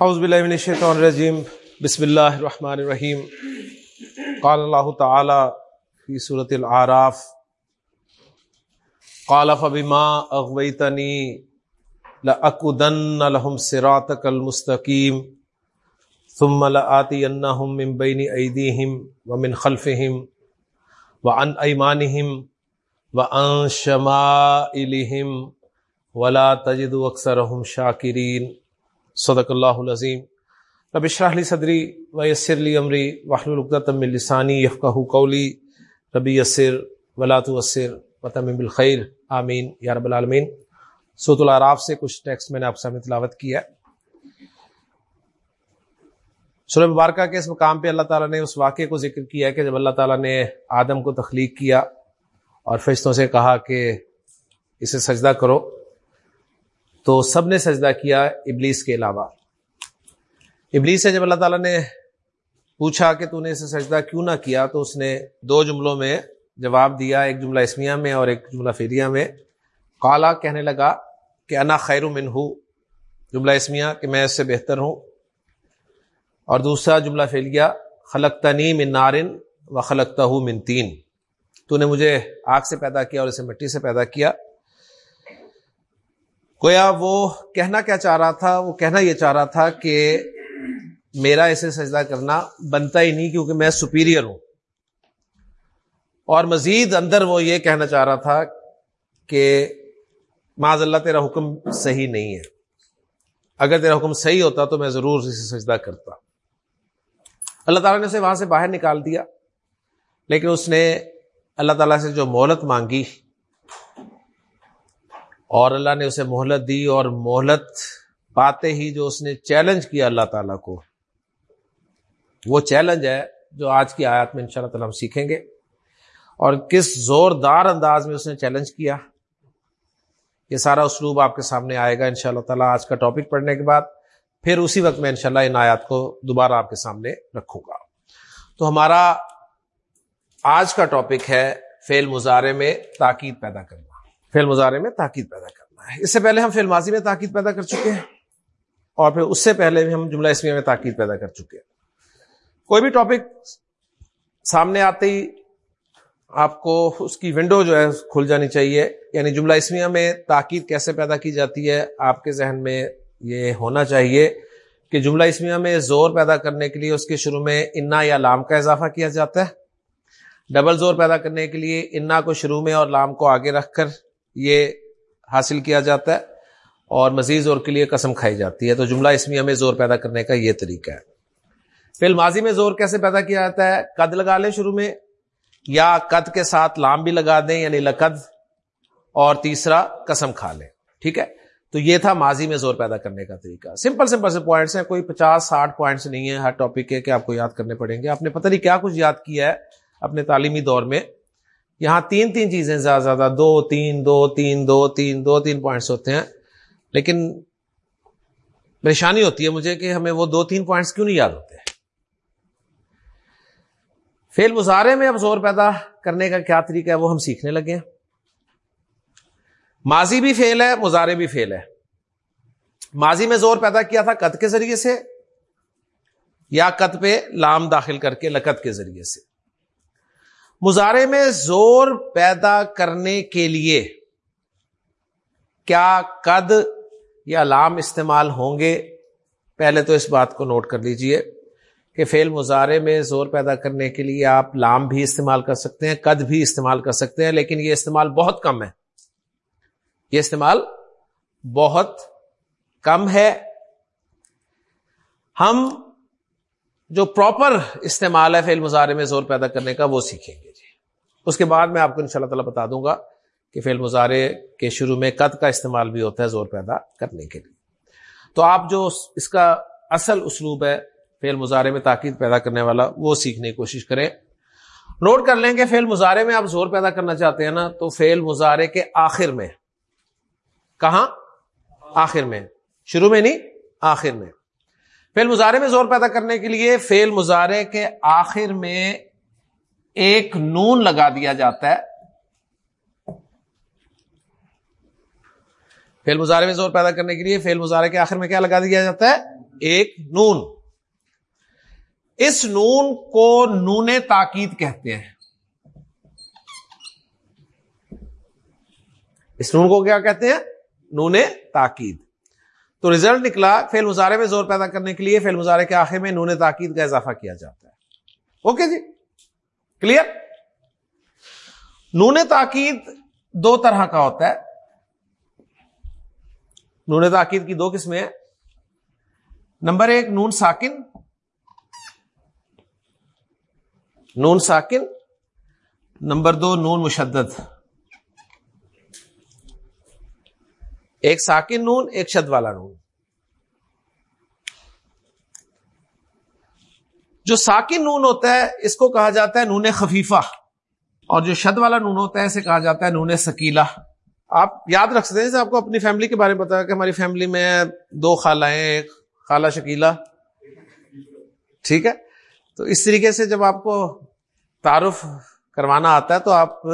اعوذ باللہ من الشیطان الرجیم بسم اللہ الرحمن الرحیم۔ قال اللہ تعالی فی سورة العراف، قال فبما اغویتنی لأکدن لهم صراطک المستقیم، ثم لآتینہم من بین ایدیہم ومن خلفہم وعن ایمانہم وعن شمائلہم ولا تجد اکثرہم شاکرین۔ صدق اللہ العظیم. رب اشرح لی صدری و یسر لی امری. واحلل عقدۃ من لسانی یفقهوا قولی. ربی یسر ولا تؤثر وتمم بالخیر. آمین. یا رب العالمین. سورۃ الاعراف سے کچھ ٹیکسٹ میں نے آپ سامنے تلاوت کیا ہے. سورہ مبارکہ کے اس مقام پہ اللہ تعالیٰ نے اس واقعے کو ذکر کیا ہے کہ جب اللہ تعالیٰ نے آدم کو تخلیق کیا اور فرشتوں سے کہا کہ اسے سجدہ کرو تو سب نے سجدہ کیا ابلیس کے علاوہ۔ ابلیس سے جب اللہ تعالیٰ نے پوچھا کہ تو نے اسے سجدہ کیوں نہ کیا، تو اس نے دو جملوں میں جواب دیا، ایک جملہ اسمیہ میں اور ایک جملہ فیریہ میں۔ کالا کہنے لگا کہ انا خیر من ہوں جملہ اسمیہ کہ میں اس سے بہتر ہوں۔ اور دوسرا جملہ فیلیا خلق تنی من نارن و خلقتہ من تین۔ تو نے مجھے آگ سے پیدا کیا اور اسے مٹی سے پیدا کیا۔ گویا وہ کہنا کیا چاہ رہا تھا، وہ کہنا یہ چاہ رہا تھا کہ میرا اسے سجدہ کرنا بنتا ہی نہیں کیونکہ میں سپیریئر ہوں۔ اور مزید اندر وہ یہ کہنا چاہ رہا تھا کہ معذ اللہ تیرا حکم صحیح نہیں ہے۔ اگر تیرا حکم صحیح ہوتا تو میں ضرور اسے سجدہ کرتا۔ اللہ تعالیٰ نے اسے وہاں سے باہر نکال دیا، لیکن اس نے اللہ تعالیٰ سے جو مہلت مانگی اور اللہ نے اسے مہلت دی اور مہلت پاتے ہی جو اس نے چیلنج کیا اللہ تعالیٰ کو، وہ چیلنج ہے جو آج کی آیات میں ان شاء اللہ تعالیٰ ہم سیکھیں گے۔ اور کس زوردار انداز میں اس نے چیلنج کیا، یہ سارا اسلوب آپ کے سامنے آئے گا ان شاء اللہ تعالیٰ آج کا ٹاپک پڑھنے کے بعد۔ پھر اسی وقت میں انشاءاللہ ان آیات کو دوبارہ آپ کے سامنے رکھوں گا۔ تو ہمارا آج کا ٹاپک ہے فیل مظاہرے میں تاکید پیدا کرنا۔ فیل مظاہرے میں تاکید پیدا کرنا ہے۔ اس سے پہلے ہم فیل ماضی میں تاکید پیدا کر چکے ہیں اور پھر اس سے پہلے بھی ہم جملہ اسمیہ میں تاکید پیدا کر چکے ہیں۔ کوئی بھی ٹاپک سامنے آتے ہی آپ کو اس کی ونڈو جو ہے کھل جانی چاہیے۔ یعنی جملہ اسمیہ میں تاکید کیسے پیدا کی جاتی ہے آپ کے ذہن میں یہ ہونا چاہیے کہ جملہ اسمیہ میں زور پیدا کرنے کے لیے اس کے شروع میں انا یا لام کا اضافہ کیا جاتا ہے۔ ڈبل زور پیدا کرنے کے لیے انا کو شروع میں اور لام کو آگے رکھ کر یہ حاصل کیا جاتا ہے اور مزید زور کے لیے قسم کھائی جاتی ہے۔ تو جملہ اسمی ہمیں زور پیدا کرنے کا یہ طریقہ ہے۔ فی ماضی میں زور کیسے پیدا کیا جاتا ہے؟ قد لگا لیں شروع میں، یا قد کے ساتھ لام بھی لگا دیں یعنی لقد، اور تیسرا قسم کھا لیں۔ ٹھیک ہے؟ تو یہ تھا ماضی میں زور پیدا کرنے کا طریقہ۔ سمپل سمپل سے پوائنٹس ہیں۔ کوئی پچاس، ساٹھ پوائنٹس نہیں ہے ہر ٹاپک کے، کہ آپ کو یاد کرنے پڑیں گے۔ آپ نے پتہ نہیں کیا کچھ یاد کیا ہے اپنے تعلیمی دور میں۔ یہاں تین تین چیزیں زیادہ زیادہ دو تین دو تین دو تین دو تین پوائنٹس ہوتے ہیں۔ لیکن پریشانی ہوتی ہے مجھے کہ ہمیں وہ دو تین پوائنٹس کیوں نہیں یاد ہوتے؟ فیل مظاہرے میں اب زور پیدا کرنے کا کیا طریقہ ہے وہ ہم سیکھنے لگے ہیں۔ ماضی بھی فیل ہے مظاہرے بھی فیل ہے۔ ماضی میں زور پیدا کیا تھا قد کے ذریعے سے یا قد پہ لام داخل کر کے لقت کے ذریعے سے؟ مظاہرے میں زور پیدا کرنے کے لیے کیا قد یا لام استعمال ہوں گے؟ پہلے تو اس بات کو نوٹ کر لیجیے کہ فیل مظاہرے میں زور پیدا کرنے کے لیے آپ لام بھی استعمال کر سکتے ہیں، قد بھی استعمال کر سکتے ہیں، لیکن یہ استعمال بہت کم ہے۔ یہ استعمال بہت کم ہے۔ ہم جو پراپر استعمال ہے فیل مظاہرے میں زور پیدا کرنے کا وہ سیکھیں گے۔ اس کے بعد میں آپ کو ان شاء اللہ تعالیٰ بتا دوں گا کہ فیل مظاہرے کے شروع میں قد کا استعمال بھی ہوتا ہے زور پیدا کرنے کے لیے۔ تو آپ جو اس کا اصل اسلوب ہے فیل مظاہرے میں تاکید پیدا کرنے والا، وہ سیکھنے کی کوشش کریں۔ نوٹ کر لیں کہ فیل مظاہرے میں آپ زور پیدا کرنا چاہتے ہیں نا، تو فیل مظاہرے کے آخر میں۔ کہاں؟ آخر میں۔ شروع میں نہیں، آخر میں۔ فیل مظاہرے میں زور پیدا کرنے کے لیے فیل مظاہرے کے آخر میں ایک نون لگا دیا جاتا ہے۔ فیل مظاہرے میں زور پیدا کرنے کے لیے فیل مظاہرے کے آخر میں کیا لگا دیا جاتا ہے؟ ایک نون۔ اس نون کو نون تاکید کہتے ہیں۔ اس نون کو کیا کہتے ہیں؟ نون تاکید۔ تو ریزلٹ نکلا فیل مظاہرے میں زور پیدا کرنے کے لیے فیل مظاہرے کے آخر میں نون تاکید کا اضافہ کیا جاتا ہے۔ اوکے جی۔ کلیئر نون تاکید دو طرح کا ہوتا ہے۔ نون تاکید کی دو قسمیں ہیں۔ نمبر ایک، نون ساکن۔ نون ساکن۔ نمبر دو، نون مشدد۔ ایک ساکن نون، ایک شد والا نون۔ جو ساکن نون ہوتا ہے، اس کو کہا جاتا ہے نون خفیفہ، اور جو شد والا نون ہوتا ہے، اسے کہا جاتا ہے نون سکیلا آپ یاد رکھ سکتے ہیں آپ کو اپنی فیملی کے بارے میں بتایا کہ ہماری فیملی میں دو خالہ ایک خالہ شکیلا ٹھیک ہے؟ تو اس طریقے سے جب آپ کو تعارف کروانا آتا ہے، تو آپ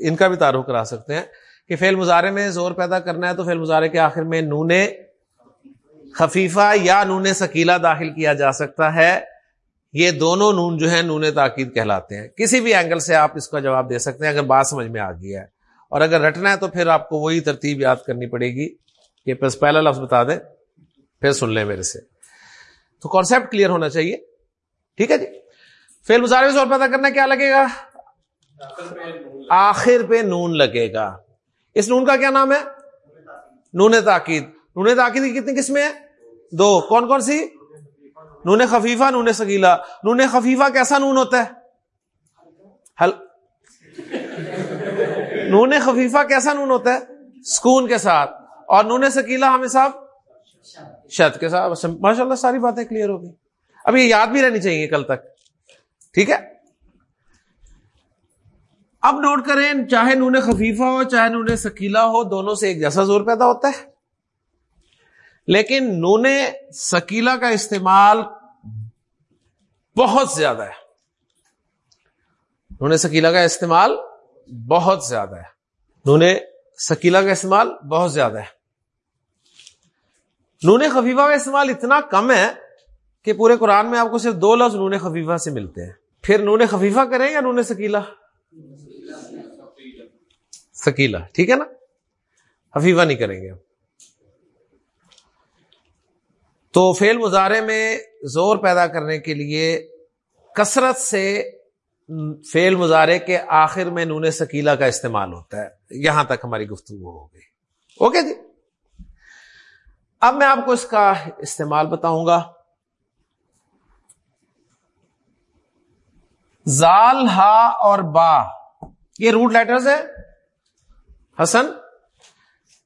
ان کا بھی تعارف کرا سکتے ہیں کہ فیل مظاہرے میں زور پیدا کرنا ہے، تو فیل مظاہرے کے آخر میں نون خفیفہ یا نون سکیلا داخل کیا جا سکتا ہے۔ یہ دونوں نون جو ہیں نون تاکید کہلاتے ہیں۔ کسی بھی اینگل سے آپ اس کا جواب دے سکتے ہیں اگر بات سمجھ میں آ گیا ہے۔ اور اگر رٹنا ہے تو پھر آپ کو وہی ترتیب یاد کرنی پڑے گی کہ بس پہلا لفظ بتا دیں، پھر سن لیں میرے سے۔ تو کانسیپٹ کلیئر ہونا چاہیے۔ ٹھیک ہے جی؟ فیل مظاہرے میں زور پیدا کرنا کیا لگے گا؟ آخر پہ نون لگے گا۔ اس نون کا کیا نام ہے؟ نون تاکید۔ نون تاکید کی کتنی قسمیں ہیں؟ دو۔ کون کون سی؟ نون خفیفہ، نون سکیلا نون خفیفہ کیسا نون ہوتا ہے؟ حل نون خفیفہ کیسا نون ہوتا ہے؟ سکون کے ساتھ۔ اور نون سکیلا ہمیں صاحب؟ شد کے ساتھ۔ ماشاء اللہ ساری باتیں کلیئر ہو گئی۔ اب یہ یاد بھی رہنی چاہیے کل تک۔ ٹھیک ہے؟ اب نوٹ کریں، چاہے نون خفیفہ ہو، چاہے نون سکیلا ہو، دونوں سے ایک جیسا زور پیدا ہوتا ہے۔ لیکن نون سکیلا کا استعمال بہت زیادہ ہے۔ نون سکیلا کا استعمال بہت زیادہ ہے۔ نون سکیلا کا استعمال بہت زیادہ ہے۔ نون خفیفہ کا استعمال اتنا کم ہے کہ پورے قرآن میں آپ کو صرف دو لفظ نون خفیفہ سے ملتے ہیں۔ پھر نون خفیفہ کریں یا نون سکیلا سکیلا ٹھیک ہے نا؟ حفیفہ نہیں کریں گے تو فیل مظاہرے میں زور پیدا کرنے کے لیے کثرت سے فیل مظاہرے کے آخر میں نون سکیلا کا استعمال ہوتا ہے۔ یہاں تک ہماری گفتگو ہو گئی۔ اوکے جی؟ اب میں آپ کو اس کا استعمال بتاؤں گا۔ زال ہا اور با۔ یہ روٹ لیٹرز ہے حسن،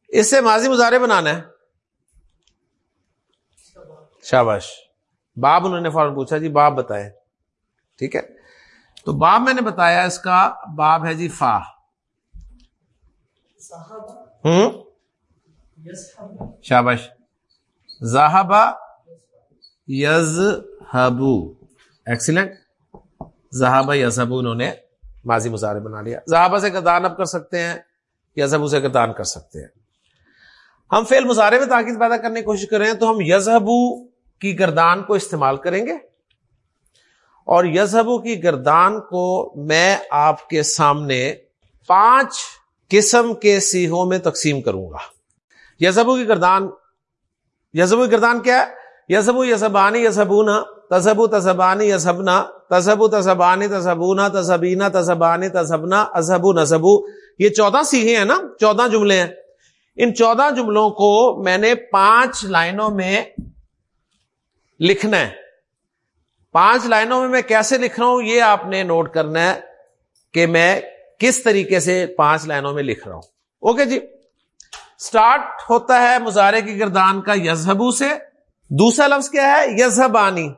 اس سے ماضی مظاہرے بنانا ہے۔ شاباش، باب انہوں نے فوراً پوچھا جی باب بتائے ٹھیک ہے؟ تو باب میں نے بتایا، اس کا باب ہے جی فا۔ ہوں؟ شاباش، زاہبا یز ہبو ایکسیلنٹ زہابا یزہبو انہوں نے ماضی مظاہرے بنا لیا۔ زہابا سے گردان اب کر سکتے ہیں یزب اسے گردان کر سکتے ہیں۔ ہم فیل مظاہرے میں تاکید پیدا کرنے کی کوشش کر رہے ہیں تو ہم یزہبو کی گردان کو استعمال کریں گے؟ اور یزہبو کی گردان کو میں آپ کے سامنے پانچ قسم کے سیہوں میں تقسیم کروں گا۔ یزہبو کی گردان یزہبو کی گردان کیا ہے؟ یزہبو یزبانی یزہبونا تزبو تزبانی یزہبنا تزبو تزبانی تزبونا تزبینا تزبانی تزبنا ازہبو نزبو یہ چودہ سیکھے ہیں نا؟ چودہ جملے ہیں۔ ان چودہ جملوں کو میں نے پانچ لائنوں میں لکھنا ہے۔ پانچ لائنوں میں میں کیسے لکھ رہا ہوں یہ آپ نے نوٹ کرنا ہے کہ میں کس طریقے سے پانچ لائنوں میں لکھ رہا ہوں۔ اوکے جی۔ اسٹارٹ ہوتا ہے مظاہرے کی گردان کا یزہبو سے۔ دوسرا لفظ کیا ہے؟ یزہبانی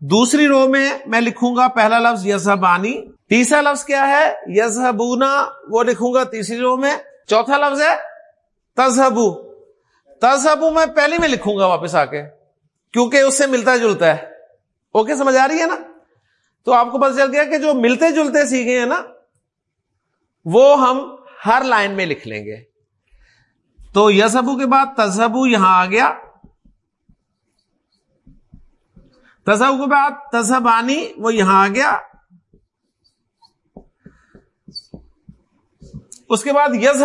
دوسری رو میں میں لکھوں گا پہلا لفظ یزہبانی تیسرا لفظ کیا ہے؟ یزہبونا وہ لکھوں گا تیسری رو میں۔ چوتھا لفظ ہے تزہبو تزہبو میں پہلی میں لکھوں گا واپس آ کے۔ کیونکہ اس سے ملتا جلتا ہے۔ اوکے، سمجھ آ رہی ہے نا؟ تو آپ کو پتا چل گیا کہ جو ملتے جلتے سیکھے ہیں نا، وہ ہم ہر لائن میں لکھ لیں گے۔ تو یزہبو کے بعد تزہبو یہاں آ گیا۔ تصب کے بعد تصبانی وہ یہاں آ گیا۔ اس کے بعد یس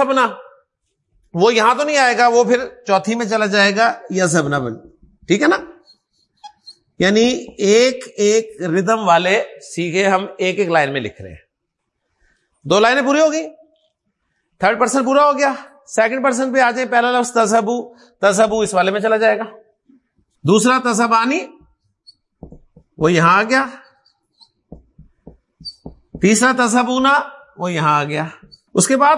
وہ یہاں تو نہیں آئے گا، وہ پھر چوتھی میں چلا جائے گا یس بن۔ ٹھیک ہے نا؟ یعنی ایک ایک ردم والے سیکھے ہم ایک ایک لائن میں لکھ رہے ہیں۔ دو لائنیں پوری ہوگی تھرڈ پرسن پورا ہو گیا۔ سیکنڈ پرسن پہ آ جائیں۔ پہلا لفظ تصبو تصبو اس والے میں چلا جائے گا۔ دوسرا تصبانی وہ یہاں آ گیا۔ تیسرا تصبونا وہ یہاں آ گیا۔ اس کے بعد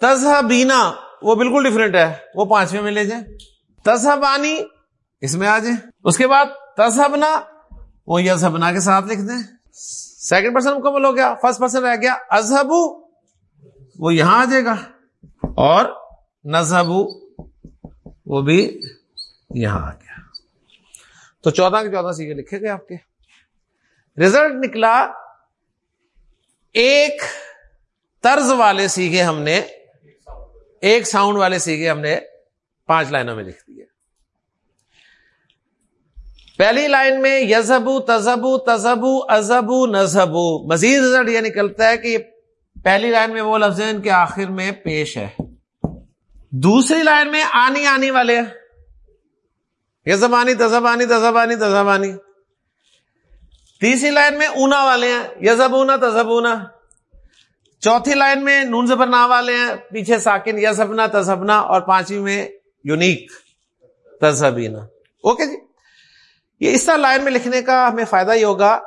تزہبینا وہ بالکل ڈفرینٹ ہے۔ وہ پانچویں میں لے جائیں۔ تزہبانی اس میں آ جائیں۔ اس کے بعد تزہبنا وہ یزہبنا کے ساتھ لکھ دیں سیکنڈ پرسن مکمل ہو گیا فرسٹ پرسن رہ گیا ازہبو وہ یہاں آ جائے گا۔ اور نظہبو وہ بھی یہاں آ گیا۔ تو چودہ کے چودہ سیکھے لکھے گئے آپ کے۔ ریزلٹ نکلا، ایک طرز والے سیکھے ہم نے، ایک ساؤنڈ والے سیکھے ہم نے پانچ لائنوں میں لکھ دیے پہلی لائن میں یزبو تزبو تزبو ازبو نزبو مزید رزلٹ یہ نکلتا ہے کہ پہلی لائن میں وہ لفظ ان کے آخر میں پیش ہے۔ دوسری لائن میں آنی آنی والے یزبانی تزبانی تزبانی تزبانی تیسری لائن میں اونا والے ہیں۔ یزبونا تزبونا چوتھی لائن میں نون زبر والے ہیں۔ پیچھے ساکن یزبنا تزبنا اور پانچویں میں یونیک تزبینا اوکے جی؟ یہ اس طرح لائن میں لکھنے کا ہمیں فائدہ یہ ہوگا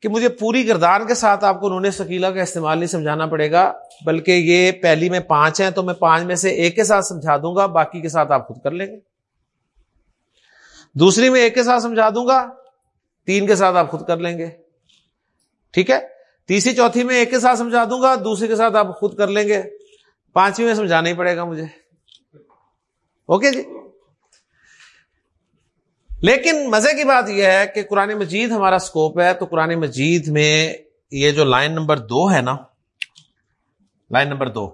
کہ مجھے پوری گردان کے ساتھ آپ کو انہوں سکیلا کا استعمال نہیں سمجھانا پڑے گا، بلکہ یہ پہلی میں پانچ ہیں تو میں پانچ میں سے ایک کے ساتھ سمجھا دوں گا، باقی کے ساتھ آپ خود کر لیں گے۔ دوسری میں ایک کے ساتھ سمجھا دوں گا، تین کے ساتھ آپ خود کر لیں گے۔ ٹھیک ہے؟ تیسری، چوتھی میں ایک کے ساتھ سمجھا دوں گا دوسری کے ساتھ آپ خود کر لیں گے۔ پانچویں میں سمجھانا ہی پڑے گا مجھے۔ اوکے جی؟ لیکن مزے کی بات یہ ہے کہ قرآن مجید ہمارا سکوپ ہے، تو قرآن مجید میں یہ جو لائن نمبر دو ہے نا، لائن نمبر دو،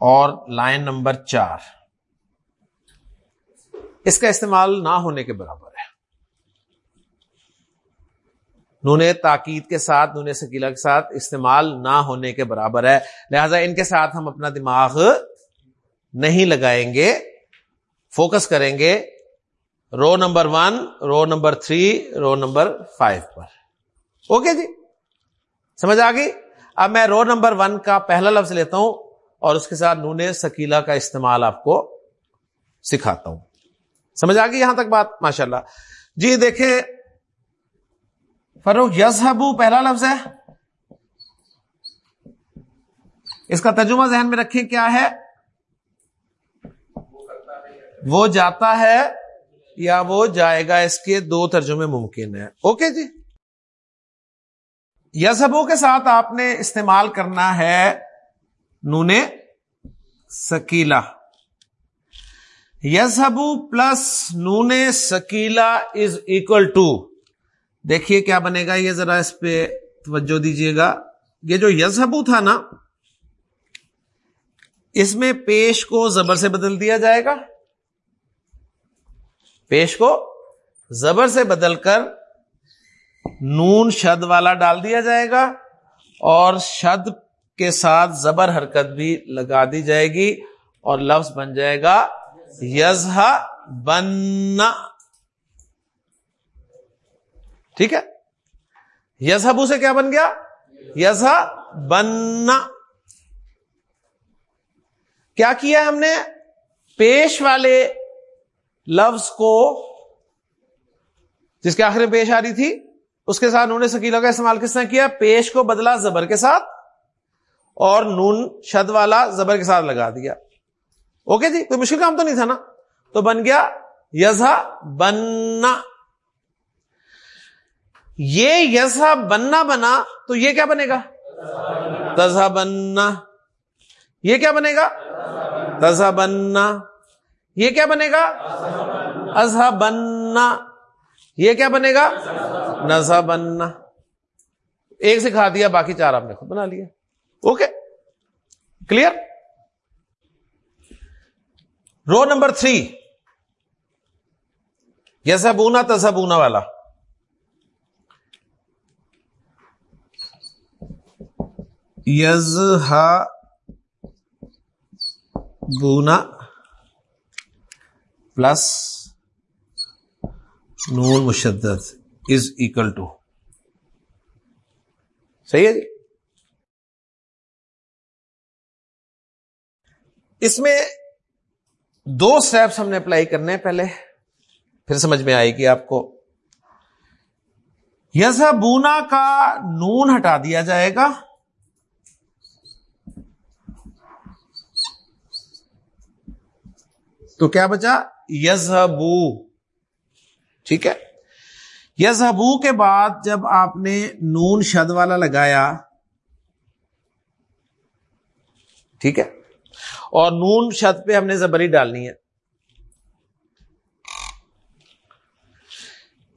اور لائن نمبر چار، اس کا استعمال نہ ہونے کے برابر ہے۔ نون تاکید کے ساتھ، نون سکیلا کے ساتھ استعمال نہ ہونے کے برابر ہے۔ لہذا ان کے ساتھ ہم اپنا دماغ نہیں لگائیں گے۔ فوکس کریں گے row number one, row number three, row number five پر۔ اوکے جی؟ سمجھ آ گئی؟ اب میں رو نمبر ون کا پہلا لفظ لیتا ہوں اور اس کے ساتھ نون سکیلا کا استعمال آپ کو سکھاتا ہوں۔ سمجھ آ گئی یہاں تک بات؟ ماشاء اللہ جی دیکھیں فروخ یس پہلا لفظ ہے۔ اس کا ترجمہ ذہن میں رکھیں کیا ہے؟ وہ جاتا ہے یا وہ جائے گا اس کے دو ترجمے ممکن ہے اوکے جی؟ یزبو کے ساتھ آپ نے استعمال کرنا ہے نون سکیلا یزبو پلس نون سکیلا از اکول ٹو دیکھیے کیا بنے گا یہ ذرا اس پہ توجہ دیجیے گا۔ یہ جو یزبو تھا نا، اس میں پیش کو زبر سے بدل دیا جائے گا۔ پیش کو زبر سے بدل کر نون شد والا ڈال دیا جائے گا اور شد کے ساتھ زبر حرکت بھی لگا دی جائے گی اور لفظ بن جائے گا یزہ بننا ٹھیک ہے؟ یزہبو سے کیا بن گیا؟ یزہ بننا کیا کیا ہم نے؟ پیش والے لفظ کو جس کے آخر میں پیش آ رہی تھی، اس کے ساتھ نون سکیلا کا استعمال کس طرح کیا؟ پیش کو بدلا زبر کے ساتھ اور نون شد والا زبر کے ساتھ لگا دیا۔ اوکے جی کوئی مشکل کام تو نہیں تھا نا؟ تو بن گیا یزا بننا۔ یہ یزا بننا بنا تو یہ کیا بنے گا؟ تزا بننا۔ یہ کیا بنے گا؟ تزا بننا۔ یہ کیا بنے گا؟ ازہ بننا یہ کیا بنے گا؟ نزا بننا ایک سے کھا دیا، باقی چار آپ نے خود بنا لیا۔ Okay? Clear? Row number three. یزبونا تزبونا والا۔ یز بونا پلس نون مشدد از اکول ٹو صحیح ہے جی؟ اس میں دو اسٹیپس ہم نے اپلائی کرنے پہلے. پھر سمجھ میں آئے گی آپ کو. یزا بونا کا نون ہٹا دیا جائے گا. تو کیا بچا؟ یزبو ٹھیک ہے؟ یزبو کے بعد جب آپ نے نون شد والا لگایا، ٹھیک ہے؟ اور نون شد پہ ہم نے زبری ڈالنی ہے۔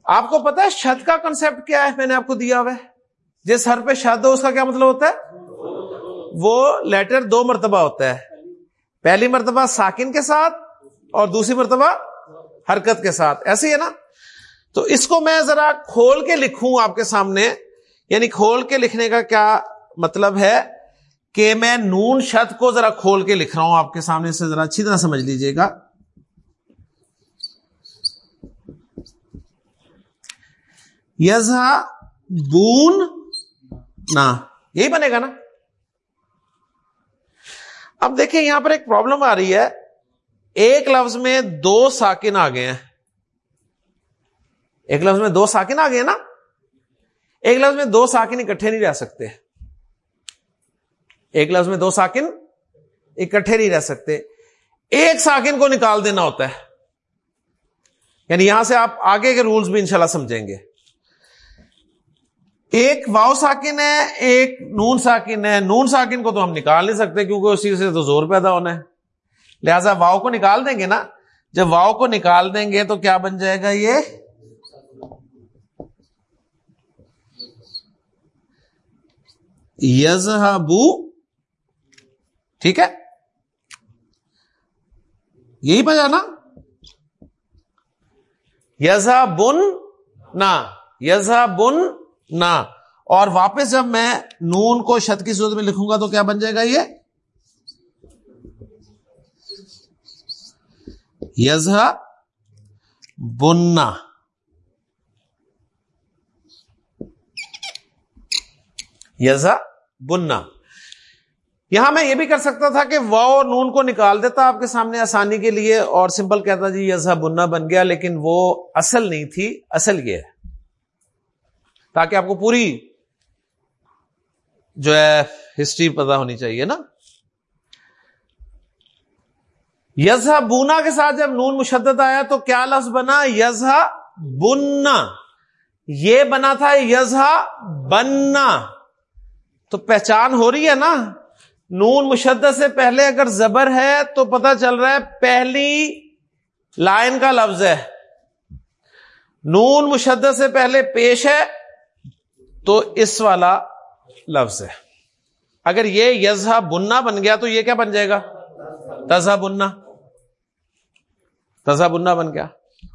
آپ کو پتا ہے شد کا کنسپٹ کیا ہے؟ میں نے آپ کو دیا ہوا ہے۔ جس ہر پہ شد ہو، اس کا کیا مطلب ہوتا ہے؟ وہ لیٹر دو مرتبہ ہوتا ہے۔ پہلی مرتبہ ساکن کے ساتھ اور دوسری مرتبہ حرکت کے ساتھ۔ ایسے ہی ہے نا؟ تو اس کو میں ذرا کھول کے لکھوں آپ کے سامنے۔ یعنی کھول کے لکھنے کا کیا مطلب ہے کہ میں نون شد کو ذرا کھول کے لکھ رہا ہوں۔ آپ کے سامنے سے ذرا اچھی طرح سمجھ لیجیے گا۔ یزا بون نا، یہی بنے گا نا؟ اب دیکھیں یہاں پر ایک پرابلم آ رہی ہے۔ ایک لفظ میں دو ساکن آ گئے ہیں۔ ایک لفظ میں دو ساکن آ گئے نا۔ ایک لفظ میں دو ساکن اکٹھے نہیں رہ سکتے۔ ایک لفظ میں دو ساکن اکٹھے نہیں رہ سکتے۔ ایک ساکن کو نکال دینا ہوتا ہے۔ یعنی یہاں سے آپ آگے کے رولز بھی انشاءاللہ سمجھیں گے۔ ایک واؤ ساکن ہے، ایک نون ساکن ہے۔ نون ساکن کو تو ہم نکال نہیں سکتے کیونکہ اسی سے تو زور پیدا ہونا ہے۔ لہذا واؤ کو نکال دیں گے نا؟ جب واؤ کو نکال دیں گے تو کیا بن جائے گا یہ؟ یزہبو ٹھیک ہے؟ یہی بجا نا یزا بن نہ یزا بن نہ اور واپس جب میں نون کو شت کی صورت میں لکھوں گا تو کیا بن جائے گا یہ؟ یزا بننا یزا بننا یہاں میں یہ بھی کر سکتا تھا کہ وہ نون کو نکال دیتا آپ کے سامنے آسانی کے لیے اور سمپل کہتا جی یزا بننا بن گیا، لیکن وہ اصل نہیں تھی، اصل یہ ہے۔ تاکہ آپ کو پوری جو ہے ہسٹری پتا ہونی چاہیے نا۔ یزا بونا کے ساتھ جب نون مشدد آیا تو کیا لفظ بنا؟ یزا بننا یہ بنا تھا یزا بننا تو پہچان ہو رہی ہے نا؟ نون مشدد سے پہلے اگر زبر ہے تو پتا چل رہا ہے پہلی لائن کا لفظ ہے۔ نون مشدد سے پہلے پیش ہے تو اس والا لفظ ہے۔ اگر یہ یزا بننا بن گیا تو یہ کیا بن جائے گا؟ تزا بننا تزا بن گیا۔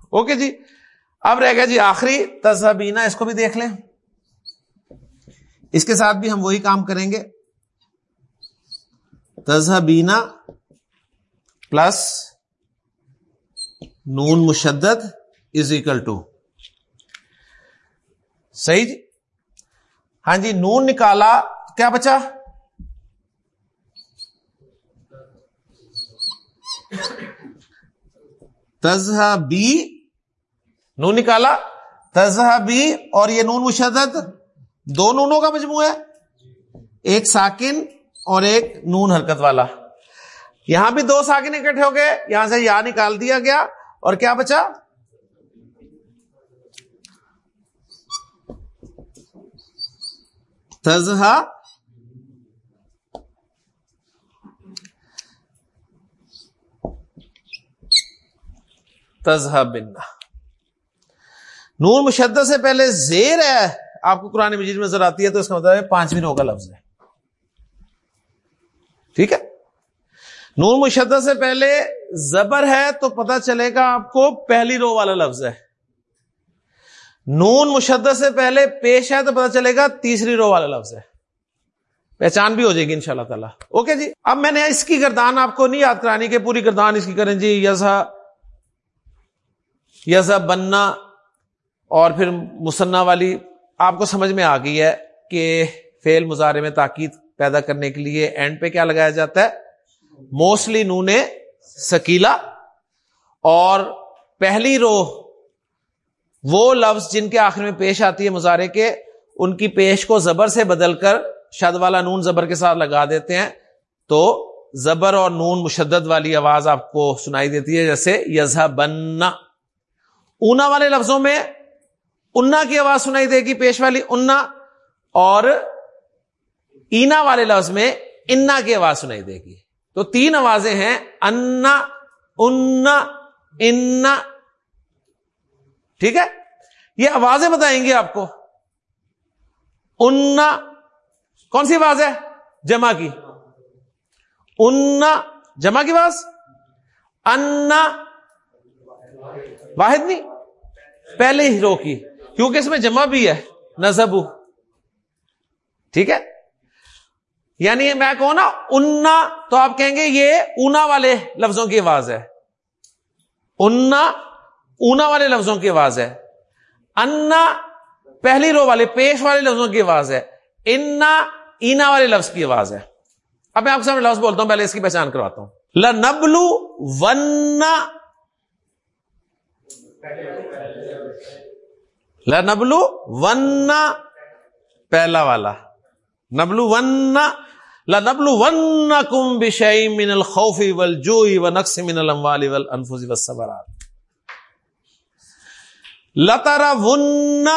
اوکے جی اب رہ گیا جی آخری تزا اس کو بھی دیکھ لیں۔ اس کے ساتھ بھی ہم وہی کام کریں گے۔ تزہبینا پلس نون مشدد از اکل ٹو۔ صحیح جی؟ ہاں جی نون نکالا، کیا بچا؟ تزہ بی نون نکالا تزہ بی اور یہ نون مشدد، دو نونوں کا مجموعہ ہے۔ ایک ساکن اور ایک نون حرکت والا۔ یہاں بھی دو ساکن اکٹھے ہو گئے، یہاں سے یا نکال دیا گیا۔ اور کیا بچا؟ تزہ تزہ بننا نون مشدد سے پہلے زیر ہے، آپ کو قرآن مجید میں نظر آتی ہے تو اس کا مطلب ہے پانچویں نو کا لفظ ہے ٹھیک ہے؟ نون مشدد سے پہلے زبر ہے تو پتا چلے گا آپ کو پہلی رو والا لفظ ہے۔ نون مشدد سے پہلے پیش ہے تو پتا چلے گا تیسری رو والا لفظ ہے۔ پہچان بھی ہو جائے گی ان شاء اللہ تعالیٰ۔ اوکے جی؟ اب میں نے اس کی گردان آپ کو نہیں یاد کرانی کہ پوری گردان اس کی کریں جی یزا یزا بننا اور پھر مسنا والی آپ کو سمجھ میں آ گئی ہے کہ فیل مظاہرے میں تاکید پیدا کرنے کے لیے اینڈ پہ کیا لگایا جاتا ہے؟ موسٹلی نون سکیلا اور پہلی رو وہ لفظ جن کے آخر میں پیش آتی ہے مظاہرے کے، ان کی پیش کو زبر سے بدل کر شد والا نون زبر کے ساتھ لگا دیتے ہیں۔ تو زبر اور نون مشدد والی آواز آپ کو سنائی دیتی ہے، جیسے یزا بننا اونا والے لفظوں میں انا کی آواز سنائی دے گی، پیش والی انا اور اینا والے لفظ میں انا کی آواز سنائی دے گی۔ تو تین آوازیں ہیں، انا انا ٹھیک ہے؟ یہ آوازیں بتائیں گے آپ کو۔ انا، کون سی آواز ہے؟ جمع کی۔ انا، جمع کی آواز؟ انا واحد نہیں، پہلے ہی رو کی، کیونکہ اس میں جمع بھی ہے نزب ٹھیک ہے؟ یعنی میں کہوں نا، انا تو آپ کہیں گے یہ اونا والے لفظوں کی آواز ہے۔ انا اونا والے لفظوں کی آواز ہے۔ انا پہلی رو والے، پیش والے لفظوں کی آواز ہے۔ انا، اینا والے لفظ کی آواز ہے۔ اب میں آپ سے لفظ بولتا ہوں، پہلے اس کی پہچان کرواتا ہوں۔ لنبلو ون لنبلو ون پہلا والا نبلو ون لنبلو ون کم بشئی من الخوفی ول جوئی و نقص من الاموال والانفس والصبرات لتر ون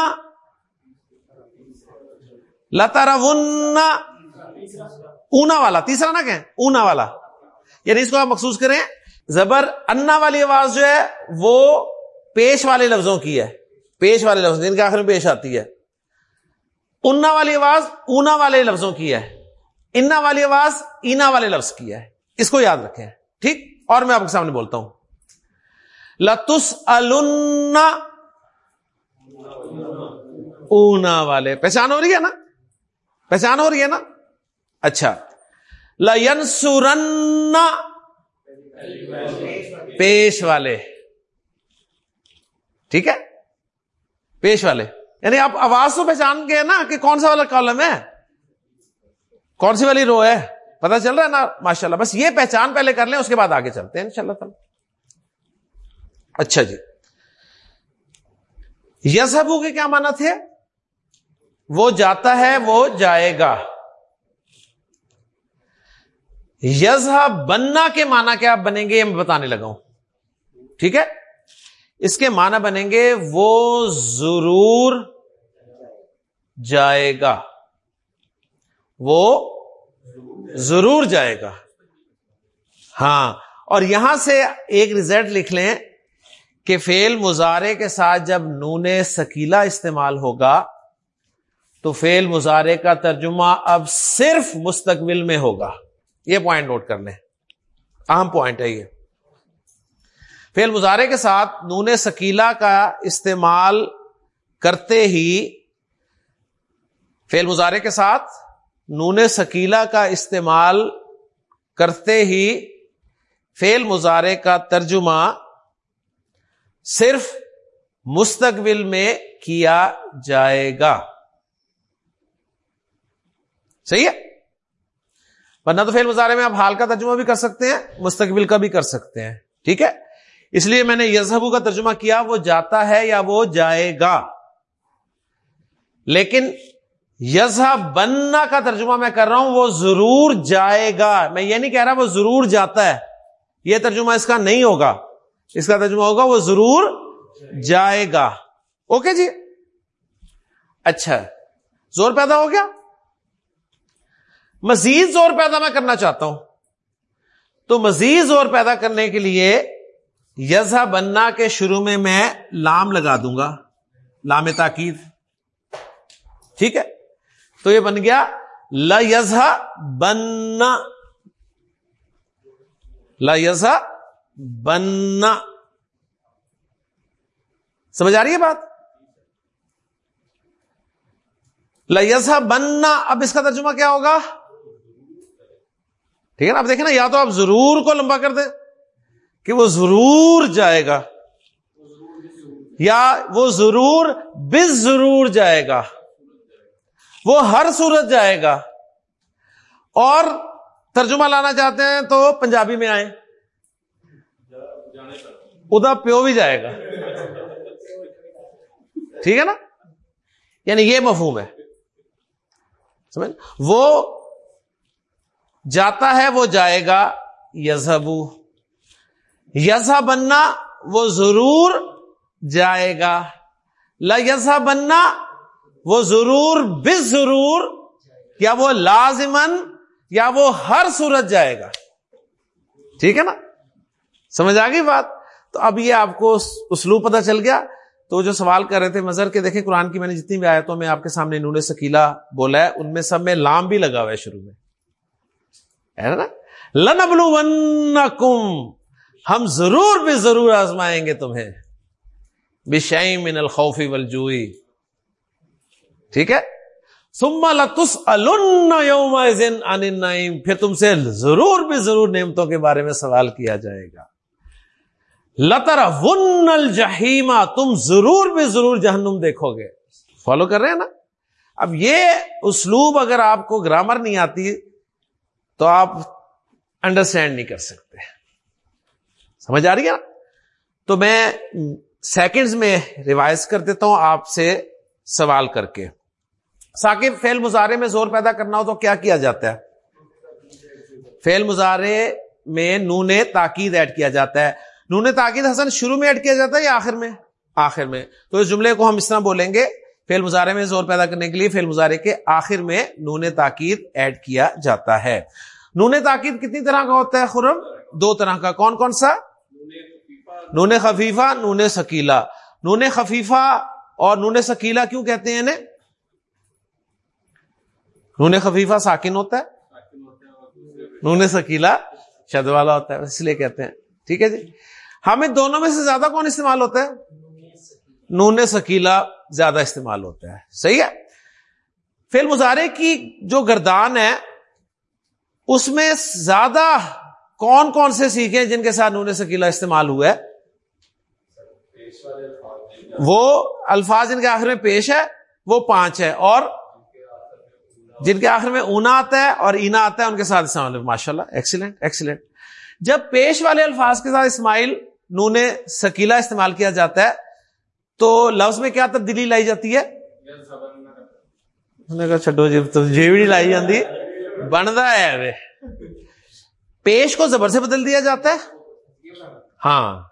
ون اونا والا تیسرا نہ کہیں اونا والا یعنی اس کو آپ مخصوص کریں زبر انا والی آواز جو ہے وہ پیش والے لفظوں کی ہے، پیش والے لفظ، جن کے آخر میں پیش آتی ہے۔ انا والی آواز اونا والے لفظوں کی ہے۔ انا والی آواز اینا والے لفظ کی ہے۔ اس کو یاد رکھیں۔ ٹھیک؟ اور میں آپ کے سامنے بولتا ہوں۔ لتس النا اونا والے، پہچان ہو رہی ہے نا؟ پہچان ہو رہی ہے نا؟ اچھا۔ لنسورن پیش والے۔ ٹھیک ہے؟ پیش والے۔ یعنی آپ آواز تو پہچان گئے نا کہ کون سا والا کالم ہے؟ کون سی والی رو ہے؟ پتا چل رہا ہے نا؟ ماشاء اللہ بس یہ پہچان پہلے کر لیں، اس کے بعد آگے چلتے ہیں ان شاء اللہ تعالی۔ اچھا جی۔ یسبو کے کیا مانا تھے؟ وہ جاتا ہے، وہ جائے گا۔ یزہ بننا کے معنی کیا بنیں گے، یہ میں بتانے لگا ہوں۔ ٹھیک ہے؟ اس کے معنی بنیں گے وہ ضرور جائے گا۔ وہ ضرور جائے گا۔ ہاں اور یہاں سے ایک ریزلٹ لکھ لیں کہ فیل مظاہرے کے ساتھ جب نون سکیلا استعمال ہوگا، تو فیل مظاہرے کا ترجمہ اب صرف مستقبل میں ہوگا۔ یہ پوائنٹ نوٹ کر لیں۔ اہم پوائنٹ ہے یہ۔ فیل مظاہرے کے ساتھ نون سکیلا کا استعمال کرتے ہی فیل مظاہرے کے ساتھ نون سکیلا کا استعمال کرتے ہی فیل مظاہرے کا ترجمہ صرف مستقبل میں کیا جائے گا۔ صحیح ہے؟ ورنہ تو فیل مظاہرے میں آپ حال کا ترجمہ بھی کر سکتے ہیں، مستقبل کا بھی کر سکتے ہیں، ٹھیک ہے؟ اس لیے میں نے یزہبو کا ترجمہ کیا، وہ جاتا ہے یا وہ جائے گا۔ لیکن یزہ بننا کا ترجمہ میں کر رہا ہوں، وہ ضرور جائے گا۔ میں یہ نہیں کہہ رہا وہ ضرور جاتا ہے۔ یہ ترجمہ اس کا نہیں ہوگا۔ اس کا ترجمہ ہوگا وہ ضرور جائے گا۔ اوکے جی؟ اچھا۔ زور پیدا ہو گیا؟ مزید زور پیدا میں کرنا چاہتا ہوں۔ تو مزید زور پیدا کرنے کے لیے یزا بننا کے شروع میں میں لام لگا دوں گا، لام تاکید۔ ٹھیک ہے؟ تو یہ بن گیا ل یزا بننا ل یزا بننا سمجھ آ رہی ہے بات؟ لسا بننا اب اس کا ترجمہ کیا ہوگا؟ ٹھیک ہے نا، اب دیکھیں نا، یا تو آپ ضرور کو لمبا کر دیں۔ کہ وہ ضرور جائے گا یا وہ ضرور بس ضرور جائے گا وہ ہر صورت جائے گا اور ترجمہ لانا چاہتے ہیں تو پنجابی میں آئے ادا پیو بھی جائے گا ٹھیک ہے نا یعنی یہ مفہوم ہے سمجھ وہ جاتا ہے وہ جائے گا یزبو یزا بننا وہ ضرور جائے گا۔ یزا بننا وہ ضرور بس ضرور یا وہ لازمن یا وہ ہر صورت جائے گا۔ ٹھیک ہے نا؟ سمجھ آ گئی بات؟ تو اب یہ آپ کو اسلوب پتہ چل گیا۔ تو جو سوال کر رہے تھے مظہر کے، دیکھیں قرآن کی میں نے جتنی بھی آیتوں میں آپ کے سامنے انہوں سکیلا بولا ہے، ان میں سب میں لام بھی لگا ہوا ہے شروع میں۔ ہے نا؟ لنبلو ہم ضرور بھی ضرور آزمائیں گے تمہیں۔ بشعیم من الخوفی والجوئی ٹھیک ہے؟ سما لتس یوم پھر تم سے ضرور بھی ضرور نعمتوں کے بارے میں سوال کیا جائے گا۔ لتر ون الجحیما تم ضرور بھی ضرور جہنم دیکھو گے۔ فالو کر رہے ہیں نا؟ اب یہ اسلوب اگر آپ کو گرامر نہیں آتی تو آپ انڈرسٹینڈ نہیں کر سکتے۔ سمجھ آ رہی ہے نا؟ تو میں سیکنڈز میں ریوائز کر دیتا ہوں آپ سے سوال کر کے۔ ثاقب فیل مظاہرے میں زور پیدا کرنا ہو تو کیا کیا جاتا ہے؟ فیل مظاہرے میں نون تاکید ایڈ کیا جاتا ہے۔ نون تاکید حسن شروع میں ایڈ کیا جاتا ہے یا آخر میں؟ آخر میں۔ تو اس جملے کو ہم اس طرح بولیں گے فیل مظاہرے میں زور پیدا کرنے کے لیے فیل مظاہرے کے آخر میں نون تاکید ایڈ کیا جاتا ہے۔ نون تاکید کتنی طرح کا ہوتا ہے خرم؟ دو طرح کا۔ کون کون سا؟ نون خفیفہ، نون سکیلا نون خفیفہ اور نون سکیلا کیوں کہتے ہیں نون خفیفہ ساکن ہوتا ہے۔ نون سکیلا شد والا ہوتا ہے، اس لیے کہتے ہیں۔ ٹھیک ہے جی؟ ہمیں دونوں میں سے زیادہ کون استعمال ہوتا ہے؟ نون سکیلا زیادہ استعمال ہوتا ہے۔ صحیح ہے؟ فیل مظاہرے کی جو گردان ہے، اس میں زیادہ کون کون سے سیکھے جن کے ساتھ نون سکیلا استعمال ہوا ہے؟ وہ الفاظ جن کے آخر میں پیش ہے، وہ پانچ ہے اور جن کے آخر میں اونا آتا ہے اور اینا آتا ہے، ان کے ساتھ استعمال ماشاء اللہ ایکسیلنٹ ایکسیلنٹ جب پیش والے الفاظ کے ساتھ اسماعیل نون سکیلا استعمال کیا جاتا ہے، تو لفظ میں کیا تبدیلی لائی جاتی ہے؟ چڈو جی جیوڑی لائی جاتی بنتا ہے پیش کو زبر سے بدل دیا جاتا ہے؟ ہاں۔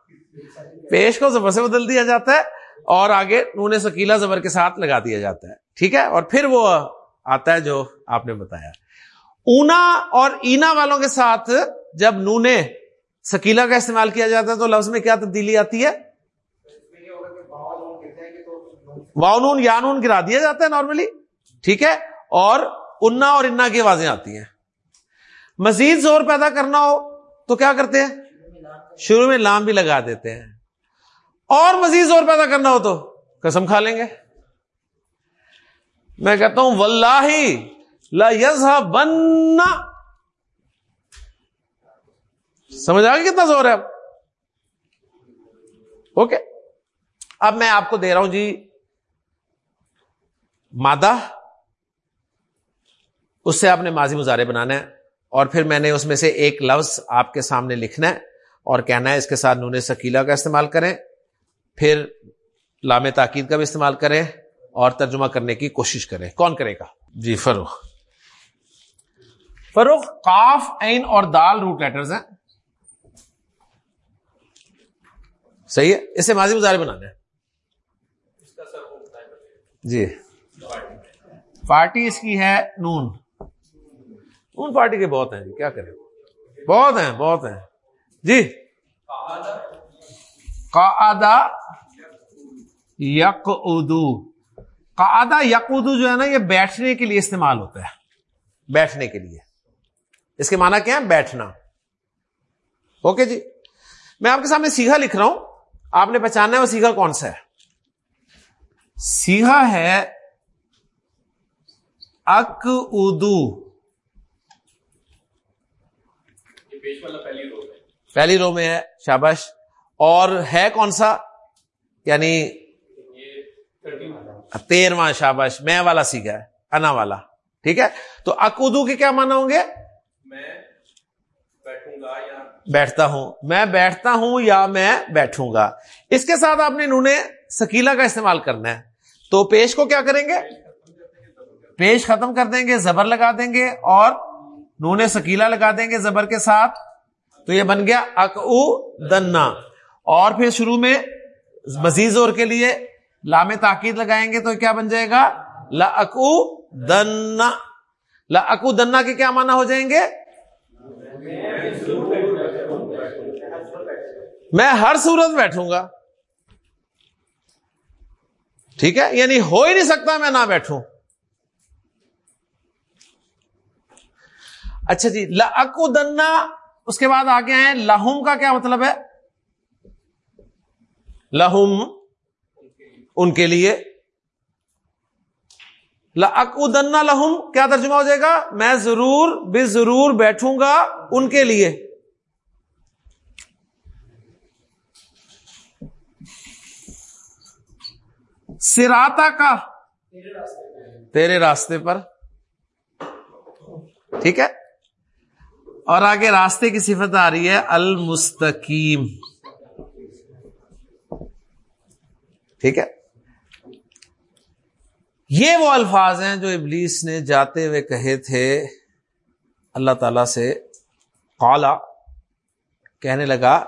پیش کو زبر سے بدل دیا جاتا ہے۔ اور آگے نون سکیلا زبر کے ساتھ لگا دیا جاتا ہے۔ ٹھیک ہے؟ اور پھر وہ آتا ہے جو آپ نے بتایا۔ اونا اور اینا والوں کے ساتھ جب نون سکیلا کا استعمال کیا جاتا ہے تو لفظ میں کیا تبدیلی آتی ہے؟ واؤن یانون گرا دیا جاتا ہے نارملی۔ ٹھیک ہے؟ اور انا اور انا کی آوازیں آتی ہیں۔ مزید زور پیدا کرنا ہو تو کیا کرتے ہیں؟ شروع میں لام بھی لگا دیتے ہیں۔ اور مزید زور پیدا کرنا ہو تو قسم کھا لیں گے۔ میں کہتا ہوں لا یزہ بننا سمجھ آ گیا کتنا زور ہے اب؟ اوکے۔ اب میں آپ کو دے رہا ہوں جی مادہ۔ اس سے آپ نے ماضی مظاہرے بنانا ہے اور پھر میں نے اس میں سے ایک لفظ آپ کے سامنے لکھنا ہے اور کہنا ہے اس کے ساتھ نون سکیلا کا استعمال کریں۔ پھر لام تاکید کا بھی استعمال کریں اور ترجمہ کرنے کی کوشش کریں۔ کون کرے گا؟ جی فروخ۔ فروخ کاف این اور دال روٹ لیٹرز ہیں۔ صحیح ہے؟ اسے ماضی مظاہرے بنانے ہیں جی۔ پارٹی اس کی ہے نون۔ نون پارٹی کے بہت ہیں جی کیا کریں؟ بہت ہیں بہت ہیں۔ جی۔ کا یک اردو کا یک اردو جو ہے نا یہ بیٹھنے کے لیے استعمال ہوتا ہے۔ بیٹھنے کے لیے۔ اس کے معنی کیا ہے؟ بیٹھنا۔ اوکے جی؟ میں آپ کے سامنے سیکھا لکھ رہا ہوں۔ آپ نے پہچاننا ہے وہ سیکھا کون سا ہے۔ سیکھا ہے اک ادو پہلی رو میں ہے۔ شابش اور ہے کون سا؟ یعنی تیرواں شابش میں والا سیکھا ہے انا والا ٹھیک ہے؟ تو اکودو کے کیا مانا ہوں گے؟ بیٹھتا ہوں۔ میں بیٹھتا ہوں یا میں بیٹھوں گا؟ اس کے ساتھ آپ نے انہوں نے سکیلا کا استعمال کرنا ہے۔ تو پیش کو کیا کریں گے؟ پیش ختم کر دیں گے زبر لگا دیں گے اور نون سکیلا لگا دیں گے زبر کے ساتھ۔ تو یہ بن گیا اک دنا اور پھر شروع میں مزید زور کے لیے لام تاکید لگائیں گے تو کیا بن جائے گا؟ لکو دنا لکو دنا کے کیا مانا ہو جائیں گے؟ میں ہر صورت بیٹھوں گا۔ ٹھیک ہے؟ یعنی ہو ہی نہیں سکتا میں نہ بیٹھوں۔ اچھا جی لکو دنا اس کے بعد آگے آئے لہم کا کیا مطلب ہے؟ لہم، ان کے لیے۔ لکودنا لہم کیا ترجمہ ہو جائے گا؟ میں ضرور، بے ضرور بیٹھوں گا ان کے لیے۔ سراتا کا۔ تیرے راستے پر۔ ٹھیک ہے؟ اور آگے راستے کی صفت آ رہی ہے المستقیم ٹھیک ہے؟ یہ وہ الفاظ ہیں جو ابلیس نے جاتے ہوئے کہے تھے۔ اللہ تعالی سے قالا، کہنے لگا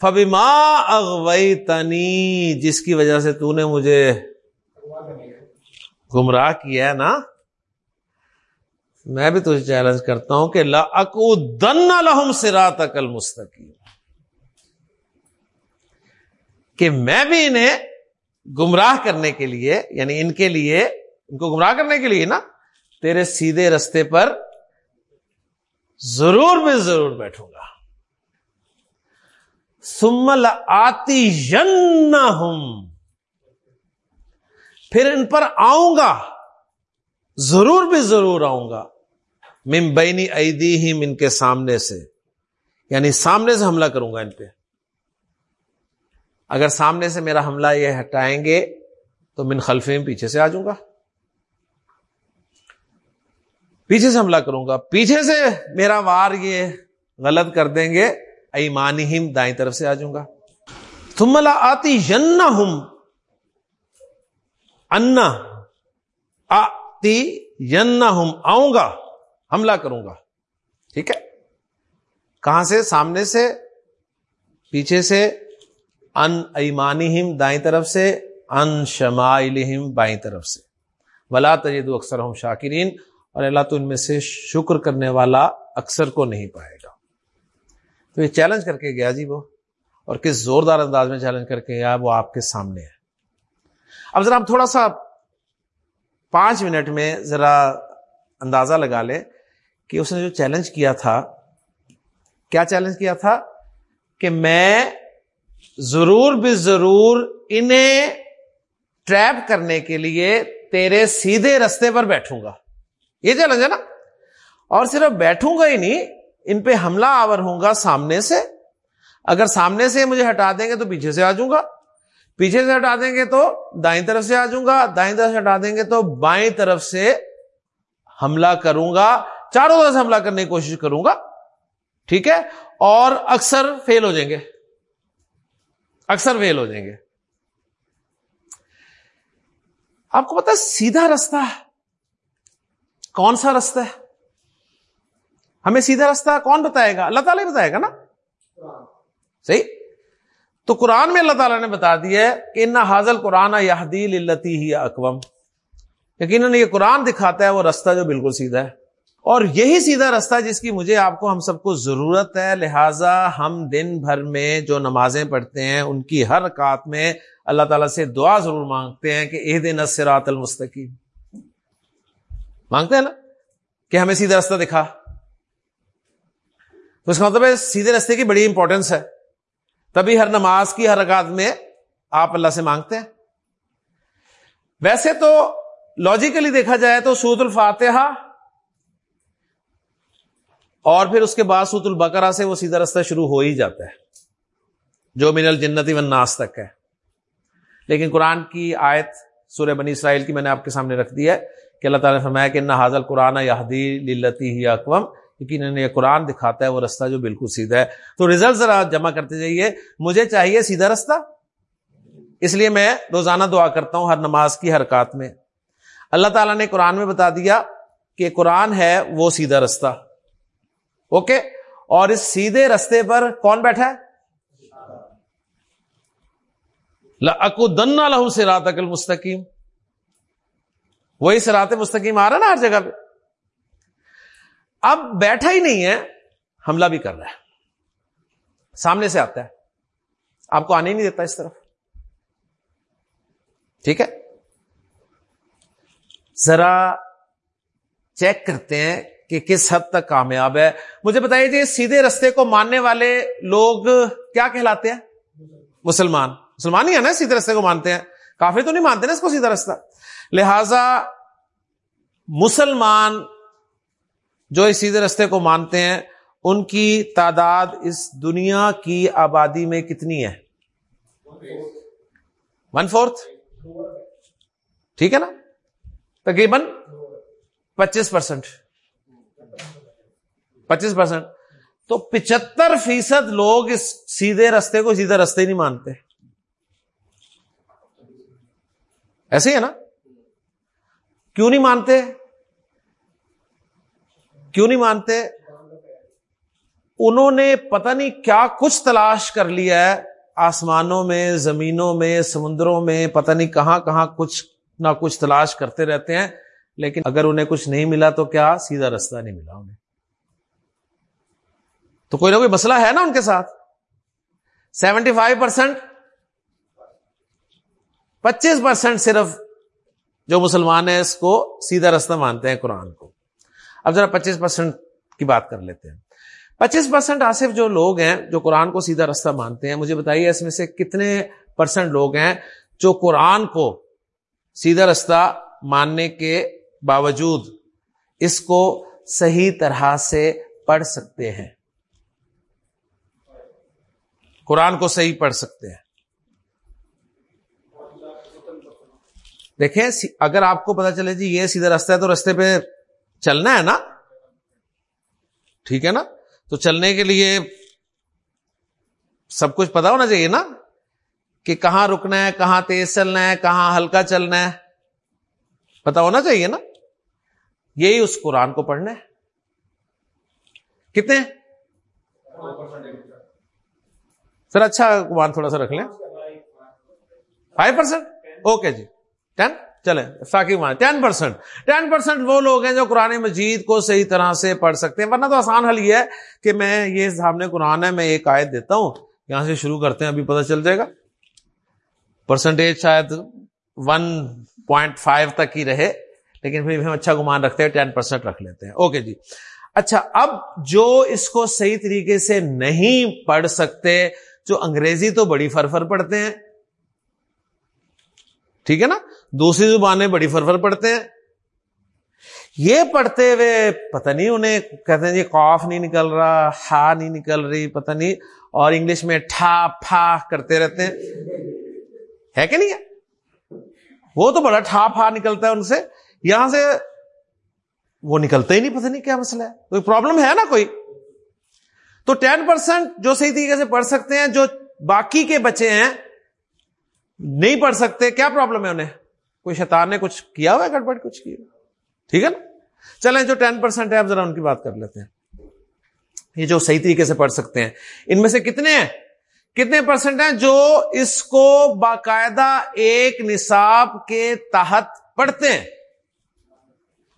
فبیما اغوئی تنی جس کی وجہ سے تو نے مجھے گمراہ کیا ہے نا؟ میں بھی تجھے چیلنج کرتا ہوں کہ لاکو لہم سرات عقل مستقیم کہ میں بھی انہیں گمراہ کرنے کے لیے یعنی ان کے لیے، ان کو گمراہ کرنے کے لیے نا، تیرے سیدھے رستے پر ضرور بھی ضرور بیٹھوں گا۔ سمل آتی پھر ان پر آؤں گا، ضرور بھی ضرور آؤں گا۔ ممبئی ایدی ہی ان کے سامنے سے یعنی سامنے سے حملہ کروں گا ان پہ۔ اگر سامنے سے میرا حملہ یہ ہٹائیں گے تو من خلفے پیچھے سے آ جاؤں گا۔ پیچھے سے حملہ کروں گا۔ پیچھے سے میرا وار یہ غلط کر دیں گے۔ ایمانی دائیں طرف سے آ جاؤں گا۔ تم ملا آتی ین ہوں انا آتی آؤں گا۔ حملہ کروں گا۔ ٹھیک ہے؟ کہاں سے؟ سامنے سے، پیچھے سے۔ ان ایمانی دائیں طرف سے ان شمائلہم بائیں طرف سے۔ ولا تجد اکثر ہم شاکرین، اور اللہ تو ان میں سے شکر کرنے والا اکثر کو نہیں پائے گا۔ تو یہ چیلنج کر کے گیا جی وہ، اور کس زوردار انداز میں چیلنج کر کے گیا، وہ آپ کے سامنے ہے۔ اب ذرا ہم تھوڑا سا پانچ منٹ میں ذرا اندازہ لگا لیں کہ اس نے جو چیلنج کیا تھا، کیا چیلنج کیا تھا؟ کہ میں ضرور بھی ضرور انہیں ٹریپ کرنے کے لیے تیرے سیدھے رستے پر بیٹھوں گا۔ یہ چیلنج ہے نا؟ اور صرف بیٹھوں گا ہی نہیں، ان پہ حملہ آور ہوں گا سامنے سے۔ اگر سامنے سے مجھے ہٹا دیں گے تو پیچھے سے آ جاؤں گا۔ پیچھے سے ہٹا دیں گے تو دائیں طرف سے آ جاؤں گا۔ دائیں طرف سے ہٹا دیں گے تو بائیں طرف سے حملہ کروں گا۔ چاروں طرف سے حملہ کرنے کی کوشش کروں گا۔ ٹھیک ہے؟ اور اکثر فیل ہو جائیں گے۔ اکثر فیل ہو جائیں گے۔ آپ کو پتا سیدھا رستہ کون سا رستہ ہے؟ ہمیں سیدھا رستہ کون بتائے گا؟ اللہ تعالیٰ بتائے گا نا۔ صحیح؟ تو قرآن میں اللہ تعالیٰ نے بتا دیا ہے کہ ان حاضل قرآن یادیل التی ہی اکوم یقیناً یہ قرآن دکھاتا ہے وہ رستہ جو بالکل سیدھا ہے۔ اور یہی سیدھا رستہ جس کی مجھے آپ کو ہم سب کو ضرورت ہے، لہٰذا ہم دن بھر میں جو نمازیں پڑھتے ہیں، ان کی ہر کات میں اللہ تعالیٰ سے دعا ضرور مانگتے ہیں کہ اح دن اسرات المستقیم۔ مانگتے ہیں نا؟ کہ ہمیں سیدھا رستہ دکھا۔ تو اس کا مطلب ہے سیدھے رستے کی بڑی امپورٹینس ہے۔ تبھی ہر نماز کی، ہر رکعت میں آپ اللہ سے مانگتے ہیں۔ ویسے تو لاجیکلی دیکھا جائے تو سوت الفاتحہ اور پھر اس کے بعد سوت البقرہ سے وہ سیدھا رستہ شروع ہو ہی جاتا ہے، جو من الجنتی و ناس تک ہے۔ لیکن قرآن کی آیت سورہ بنی اسرائیل کی میں نے آپ کے سامنے رکھ دی ہے کہ اللہ تعالیٰ نے فرمایا کہ نہ حاضل قرآن یادی للتی ہی اقوام یقیناً یہ قرآن دکھاتا ہے، وہ رستہ جو بالکل سیدھا ہے۔ تو ریزلٹ ذرا جمع کرتے جائیے۔ مجھے چاہیے سیدھا رستہ۔ اس لیے میں روزانہ دعا کرتا ہوں ہر نماز کی حرکات میں۔ اللہ تعالیٰ نے قرآن میں بتا دیا کہ قرآن ہے وہ سیدھا رستہ۔ اوکے؟ اور اس سیدھے رستے پر کون بیٹھا ہے؟ اکو دن لہو سے رات اکل مستقیم وہی سرات مستقیم آ رہا نا ہر جگہ پہ۔ اب بیٹھا ہی نہیں ہے، حملہ بھی کر رہا ہے۔ سامنے سے آتا ہے۔ آپ کو آنے نہیں دیتا اس طرف۔ ٹھیک ہے؟ ذرا چیک کرتے ہیں کہ کس حد تک کامیاب ہے۔ مجھے بتائیے جی سیدھے رستے کو ماننے والے لوگ کیا کہلاتے ہیں؟ مسلمان۔ مسلمان ہی ہے نا، سیدھے رستے کو مانتے ہیں۔ کافی تو نہیں مانتے نا اس کو سیدھا رستہ۔ لہذا مسلمان جو اس سیدھے رستے کو مانتے ہیں، ان کی تعداد اس دنیا کی آبادی میں کتنی ہے؟ ون فورتھ ٹھیک ہے نا؟ تقریباً پچیس پرسینٹ پچیس پرسینٹ تو پچہتر فیصد لوگ اس سیدھے رستے کو سیدھے رستے نہیں مانتے۔ ایسے ہی ہے نا؟ کیوں نہیں مانتے؟ کیوں نہیں مانتے؟ انہوں نے پتہ نہیں کیا کچھ تلاش کر لیا ہے۔ آسمانوں میں، زمینوں میں، سمندروں میں، پتہ نہیں کہاں کہاں کچھ نہ کچھ تلاش کرتے رہتے ہیں۔ لیکن اگر انہیں کچھ نہیں ملا تو کیا؟ سیدھا رستہ نہیں ملا انہیں۔ تو کوئی نہ کوئی مسئلہ ہے نا ان کے ساتھ؟ سیونٹی فائیو پرسینٹ پچیس پرسینٹ صرف جو مسلمان ہیں اس کو سیدھا رستہ مانتے ہیں قرآن کو۔ اب ذرا پچیس پرسینٹ کی بات کر لیتے ہیں۔ پچیس پرسینٹ آصف جو لوگ ہیں جو قرآن کو سیدھا رستہ مانتے ہیں، مجھے بتائیے اس میں سے کتنے پرسینٹ لوگ ہیں جو قرآن کو سیدھا رستہ ماننے کے باوجود اس کو صحیح طرح سے پڑھ سکتے ہیں؟ قرآن کو صحیح پڑھ سکتے ہیں۔ دیکھیں اگر آپ کو پتا چلے جی یہ سیدھا رستہ ہے تو رستے پہ چلنا ہے نا؟ ٹھیک ہے نا؟ تو چلنے کے لیے سب کچھ پتا ہونا چاہیے نا کہ کہاں رکنا ہے، کہاں تیز چلنا ہے، کہاں ہلکا چلنا ہے۔ پتا ہونا چاہیے نا؟ یہی اس قرآن کو پڑھنا ہے۔ کتنے؟ سر اچھا قرآن تھوڑا سا رکھ لیں۔ فائیو پرسینٹ اوکے جی۔ ٹین چلیں ٹین پرسینٹ ٹین پرسینٹ وہ لوگ ہیں جو قرآن مجید کو صحیح طرح سے پڑھ سکتے ہیں۔ ورنہ تو آسان حل یہ ہے کہ میں یہ سامنے قرآن ہے، میں ایک آیت دیتا ہوں۔ یہاں سے شروع کرتے ہیں، ابھی پتہ چل جائے گا۔ پرسنٹیج شاید ون پوائنٹ فائیو تک ہی رہے، لیکن پھر ہم اچھا گمان رکھتے ہیں ٹین پرسینٹ رکھ لیتے ہیں۔ اوکے جی۔ اچھا اب جو اس کو صحیح طریقے سے نہیں پڑھ سکتے جو انگریزی تو بڑی فرفر پڑھتے ہیں۔ ٹھیک ہے نا؟ دوسری زبانیں بڑی فرفر پڑھتے ہیں۔ یہ پڑھتے ہوئے پتہ نہیں انہیں کہتے ہیں جی کاف نہیں نکل رہا، ہا نہیں نکل رہی، پتہ نہیں۔ اور انگلش میں ٹھا پھا کرتے رہتے ہیں۔ ہے کہ نہیں ہے؟ وہ تو بڑا ٹھا پھا نکلتا ہے ان سے۔ یہاں سے وہ نکلتا ہی نہیں، پتہ نہیں کیا مسئلہ ہے۔ کوئی پرابلم ہے نا کوئی؟ تو ٹین پرسینٹ جو صحیح طریقے سے پڑھ سکتے ہیں، جو باقی کے بچے ہیں، نہیں پڑھ سکتے، کیا پرابلم ہے انہیں؟ کوئی شیطان نے کچھ کیا ہوا ہے، گڑبڑ کچھ کیا ٹھیک ہے نا؟ چلیں، جو ٹین پرسینٹ ہے آپ ذرا ان کی بات کر لیتے ہیں۔ یہ جو صحیح طریقے سے پڑھ سکتے ہیں، ان میں سے کتنے ہیں؟ کتنے پرسینٹ ہیں جو اس کو باقاعدہ ایک نصاب کے تحت پڑھتے ہیں؟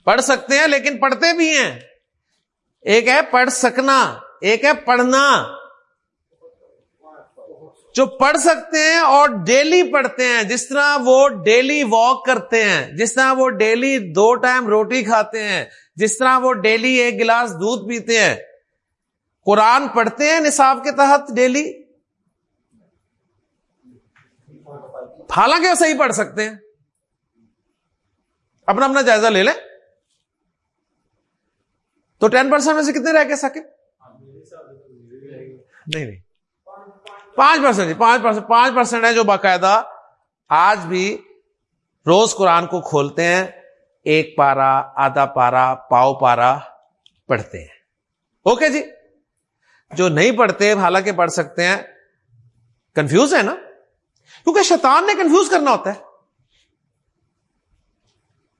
پڑھ سکتے ہیں، لیکن پڑھتے بھی ہیں۔ ایک ہے، پڑھ سکنا۔ ایک ہے پڑھنا۔ جو پڑھ سکتے ہیں اور ڈیلی پڑھتے ہیں، جس طرح وہ ڈیلی واک کرتے ہیں، جس طرح وہ ڈیلی دو ٹائم روٹی کھاتے ہیں، جس طرح وہ ڈیلی ایک گلاس دودھ پیتے ہیں۔ قرآن پڑھتے ہیں نصاب کے تحت ڈیلی؟ حالانکہ وہ صحیح پڑھ سکتے ہیں۔ اپنا اپنا جائزہ لے لیں۔ تو ٹین پرسینٹ میں سے کتنے رہ گئے ساکب نہیں نہیں۔ پانچ پرسینٹ جی پانچ پرسینٹ پانچ پرسینٹ ہے جو باقاعدہ۔ آج بھی روز قرآن کو کھولتے ہیں، ایک پارا آدھا پارا پاؤ پارا پڑھتے ہیں۔ اوکے جی؟ جو نہیں پڑھتے، حالانکہ پڑھ سکتے ہیں۔ کنفیوز ہے نا؟ کیونکہ شیطان نے کنفیوز کرنا ہوتا ہے۔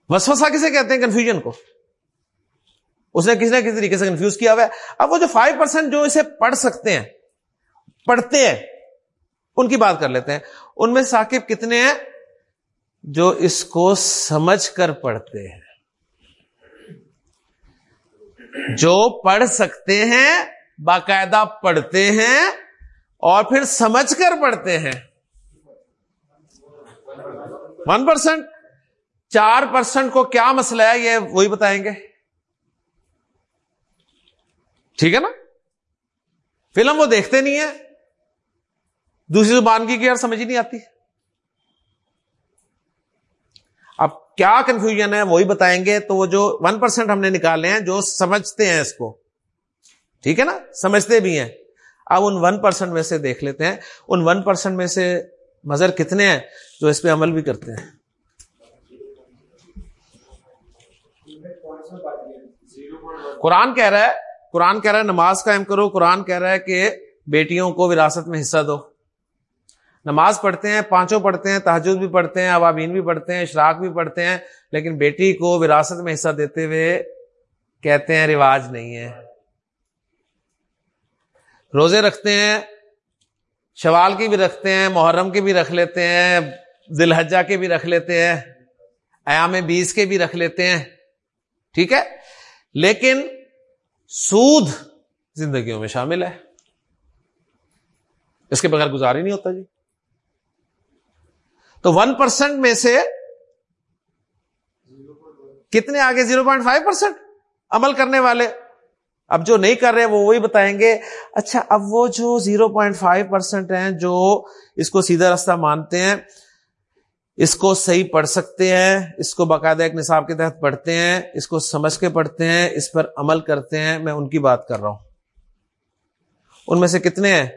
وسوسا کسے کہتے ہیں؟ کنفیوژن کو۔ اس نے کسی نہ کسی طریقے سے کنفیوز کیا ہوا ہے؟ اب وہ جو فائیو پرسینٹ جو اسے پڑھ سکتے ہیں، پڑھتے ہیں، ان کی بات کر لیتے ہیں۔ ان میں ثاقب کتنے ہیں؟ جو اس کو سمجھ کر پڑھتے ہیں۔ جو پڑھ سکتے ہیں، باقاعدہ پڑھتے ہیں اور پھر سمجھ کر پڑھتے ہیں۔ ون پرسینٹ چار پرسینٹ کو کیا مسئلہ ہے؟ یہ وہی بتائیں گے۔ ٹھیک ہے نا؟ فلم وہ دیکھتے نہیں ہیں۔ دوسری زبان کی یار سمجھ ہی نہیں آتی۔ اب کیا کنفیوژن ہے؟ وہی بتائیں گے تو وہ جو ون پرسینٹ ہم نے نکالے ہیں، جو سمجھتے ہیں اس کو۔ ٹھیک ہے نا؟ سمجھتے بھی ہیں۔ اب ان ون پرسینٹ میں سے دیکھ لیتے ہیں۔ ان ون پرسینٹ میں سے مظر کتنے ہیں؟ جو اس پہ عمل بھی کرتے ہیں۔ قرآن کہہ رہا ہے قرآن کہہ رہا ہے نماز قائم کرو، قرآن کہہ رہا ہے کہ بیٹیوں کو وراثت میں حصہ دو۔ نماز پڑھتے ہیں، پانچوں پڑھتے ہیں تحجد بھی پڑھتے ہیں، عوامین بھی پڑھتے ہیں، اشراق بھی پڑھتے ہیں، لیکن بیٹی کو وراثت میں حصہ دیتے ہوئے کہتے ہیں رواج نہیں ہے۔ روزے رکھتے ہیں، شوال کی بھی رکھتے ہیں، محرم کے بھی رکھ لیتے ہیں دلحجہ کے بھی رکھ لیتے ہیں، ایام بیس کے بھی رکھ لیتے ہیں، ٹھیک ہے؟ لیکن سود زندگیوں میں شامل ہے۔ اس کے بغیر گزار ہی نہیں ہوتا جی۔ تو ون پرسینٹ میں سے کتنے آگے زیرو پوائنٹ فائیو پرسینٹ عمل کرنے والے۔ اب جو نہیں کر رہے وہ وہی بتائیں گے۔ اچھا اب وہ جو زیرو پوائنٹ فائیو پرسینٹ ہیں جو اس کو سیدھا راستہ مانتے ہیں اس کو صحیح پڑھ سکتے ہیں، اس کو باقاعدہ ایک نصاب کے تحت پڑھتے ہیں، اس کو سمجھ کے پڑھتے ہیں، اس پر عمل کرتے ہیں، میں ان کی بات کر رہا ہوں۔ ان میں سے کتنے ہیں؟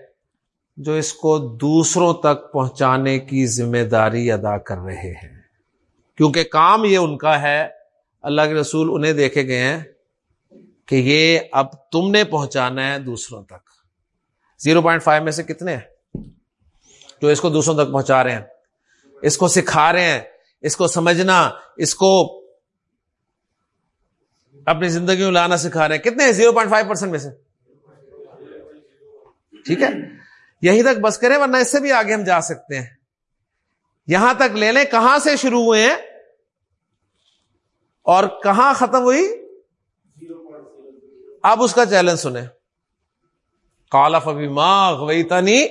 جو اس کو دوسروں تک پہنچانے کی ذمہ داری ادا کر رہے ہیں۔ کیونکہ کام یہ ان کا ہے، اللہ کے رسول انہیں دیکھے گئے ہیں کہ یہ اب تم نے پہنچانا ہے دوسروں تک۔ زیرو پوائنٹ فائیو میں سے کتنے ہیں؟ جو اس کو دوسروں تک پہنچا رہے ہیں۔ اس کو سکھا رہے ہیں، اس کو سمجھنا، اس کو اپنی زندگی میں لانا سکھا رہے ہیں۔ کتنے زیرو پوائنٹ فائیو پرسینٹ میں سے۔ ٹھیک ہے؟ یہیں تک بس کریں، ورنہ اس سے بھی آگے ہم جا سکتے ہیں۔ یہاں تک لے لیں، کہاں سے شروع ہوئے ہیں؟ اور کہاں ختم ہوئی؟ اب اس کا چیلنج سنیں۔ کالف ابھی ماں وہی تنی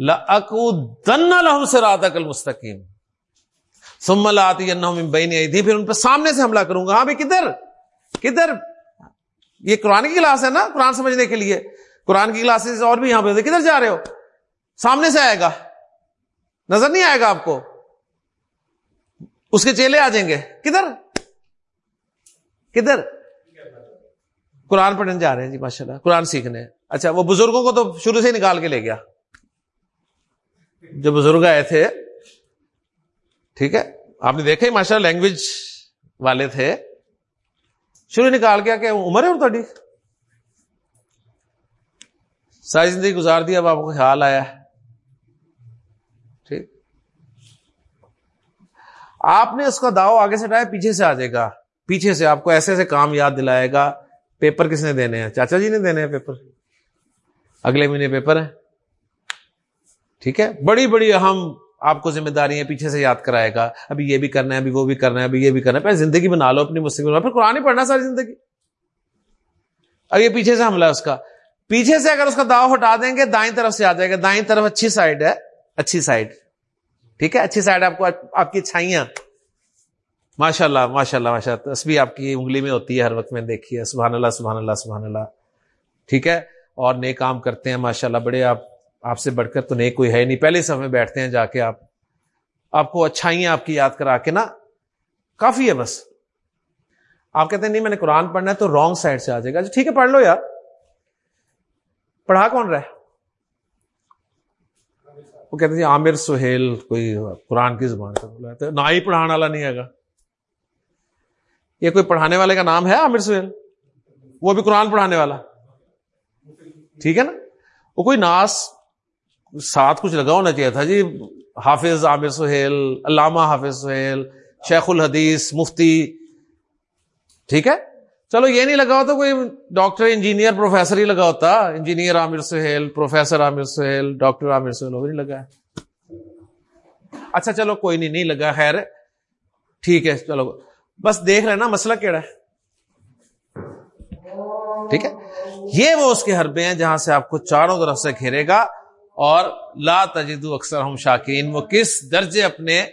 لہم سے رات کل مستقیم سمل آتی بہنی آئی تھی پھر ان پہ سامنے سے حملہ کروں گا. ہاں بھائی، کدھر؟ کدھر؟ یہ قرآن کی کلاس ہے نا، قرآن سمجھنے کے لیے. قرآن کی کلاسز اور بھی یہاں پہ کدھر جا رہے ہو؟ سامنے سے آئے گا. نظر نہیں آئے گا آپ کو؟ اس کے چیلے آ جائیں گے. کدھر؟ کدھر؟ قرآن پڑھنے جا رہے ہیں جی ماشاء اللہ قرآن سیکھنے. اچھا وہ بزرگوں کو تو شروع سے نکال کے لے گیا. جو بزرگ آئے تھے، ٹھیک ہے؟ آپ نے دیکھا ہی ماشاء اللہ لینگویج والے تھے۔ شروع نکال کے عمر ہے اور تھوڑی؟ ساری زندگی گزار دی، اب آپ کو خیال آیا ٹھیک۔ آپ نے اس کا داؤ آگے سے ہٹایا، پیچھے سے آ جائے گا۔ پیچھے سے آپ کو ایسے ایسے کام یاد دلائے گا۔ پیپر کس نے دینے ہیں؟ چاچا جی نے دینے ہیں پیپر؟ اگلے مہینے پیپر ہے ٹھیک ہے؟ بڑی بڑی اہم آپ کو ذمہ داری پیچھے سے یاد کرائے گا۔ ابھی یہ بھی کرنا ہے، ابھی وہ بھی کرنا ہے، ابھی یہ بھی کرنا ہے۔ پہلے زندگی بنا لو اپنی مستقبل۔ پھر قرآن ہی پڑھنا ساری زندگی۔ اب یہ پیچھے سے حملہ ہے اس کا۔ پیچھے سے اگر اس کا داؤ ہٹا دیں گے، دائیں طرف سے آ جائے گا۔ دائیں طرف اچھی سائڈ ہے، اچھی سائڈ۔ ٹھیک ہے؟ اچھی سائڈ آپ کو، آپ کی چھائیاں ماشاء اللہ ماشاء اللہ ماشاء اللہ تصویر آپ کی انگلی میں ہوتی ہے، ہر وقت میں دیکھی ہے سبحان اللہ سبحان اللہ سبحان اللہ۔ ٹھیک ہے؟ اور نئے کام کرتے ہیں ماشاء اللہ بڑے آپ آپ سے بڑھ کر تو نہیں کوئی ہے نہیں۔ پہلے سب میں بیٹھتے ہیں جا کے آپ۔ آپ کو اچھائیاں آپ کی یاد کرا کے نا، کافی ہے بس۔ آپ کہتے ہیں، نہیں، میں نے قرآن پڑھنا ہے تو رانگ سائڈ سے آ جائے گا۔ اچھا، ٹھیک ہے، پڑھ لو یار۔ پڑھا کون رہا ہے؟ وہ کہتے ہیں، عامر سہیل، کوئی قرآن کی زبان کا بولا نہ ہی پڑھانے والا نہیں ہے یہ کوئی پڑھانے والے کا نام ہے عامر سہیل؟ وہ بھی قرآن پڑھانے والا۔ ٹھیک ہے نا؟ وہ کوئی ناس ساتھ کچھ لگا ہونا چاہیے تھا جی۔ حافظ عامر سہیل، علامہ حافظ سہیل، شیخ الحدیث، مفتی۔ ٹھیک ہے؟ چلو یہ نہیں لگا ہوتا، کوئی ڈاکٹر، انجینئر، پروفیسر ہی لگا ہوتا۔ Engineer Aamir Sohail, professor Aamir Sohail, doctor Aamir Sohail, وہ نہیں لگا اچھا چلو کوئی نہیں نہیں لگا، خیر۔ ٹھیک ہے، چلو۔ بس دیکھ رہے نا مسئلہ کیڑا ہے۔ ٹھیک ہے؟ یہ وہ اس کے حربے ہیں جہاں سے آپ کو چاروں طرف سے گھیرے گا۔ اور لا تجدو اکثر ہم شاکین وہ کس درجے اپنے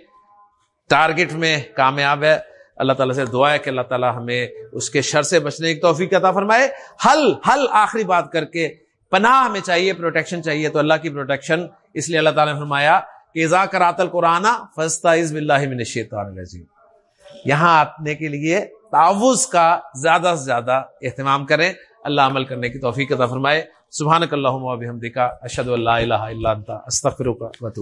ٹارگٹ میں کامیاب ہے؟ اللہ تعالیٰ سے دعا ہے کہ اللہ تعالیٰ ہمیں اس کے شر سے بچنے کی توفیق عطا فرمائے۔ حل حل آخری بات کر کے پناہ ہمیں چاہیے پروٹیکشن چاہیے، تو اللہ کی پروٹیکشن اس لیے اللہ تعالیٰ نے فرمایا کہ ازا کرات القرآن فستا عز بلّہ من الشیطان الرجیم۔ یہاں آنے کے لیے تعوض کا زیادہ سے زیادہ اہتمام کریں۔ اللہ عمل کرنے کی توفیق عطا فرمائے۔ سبحانک اللہم و بحمدک، اشہد اللہ الہ الا انت، استغفرک و